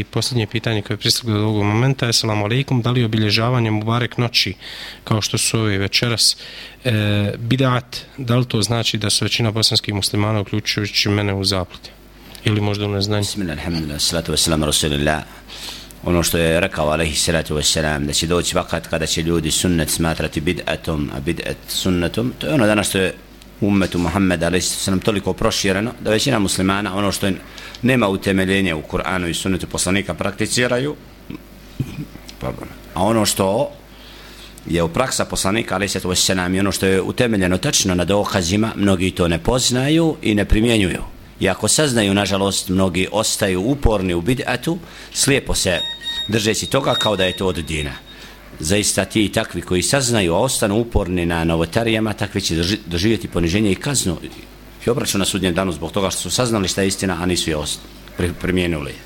I posljednje pitanje koje je pristiglo do ovog momenta je salam alaikum, da li obilježavanje Mubarek noći kao što su ove večeras e, bidat, da li to znači da su većina bosanskih muslimana uključujući mene u zaplati ili možda ono u neznanju? Bismillah, alhamdulillah, salatu wasalam, rasulillah. Ono što je rekao, alaihi salatu wasalam, da će doći vakat kada će ljudi sunnet smatrati bidatom, a bidat sunnetom, to je ono danas što je umetu Muhammeda ali se nam toliko prošireno da većina muslimana ono što nema utemeljenje u Kur'anu i sunnetu poslanika prakticiraju pardon, a ono što je u praksa poslanika alaihi sallam i ono što je utemeljeno tačno na dokazima mnogi to ne poznaju i ne primjenjuju. I ako saznaju nažalost mnogi ostaju uporni u bid'atu slijepo se držeći toga kao da je to od dina zaista ti i takvi koji saznaju, a ostanu uporni na novotarijama, takvi će doživjeti poniženje i kaznu i obraću na sudnjem danu zbog toga što su saznali šta je istina, a nisu je primijenuli.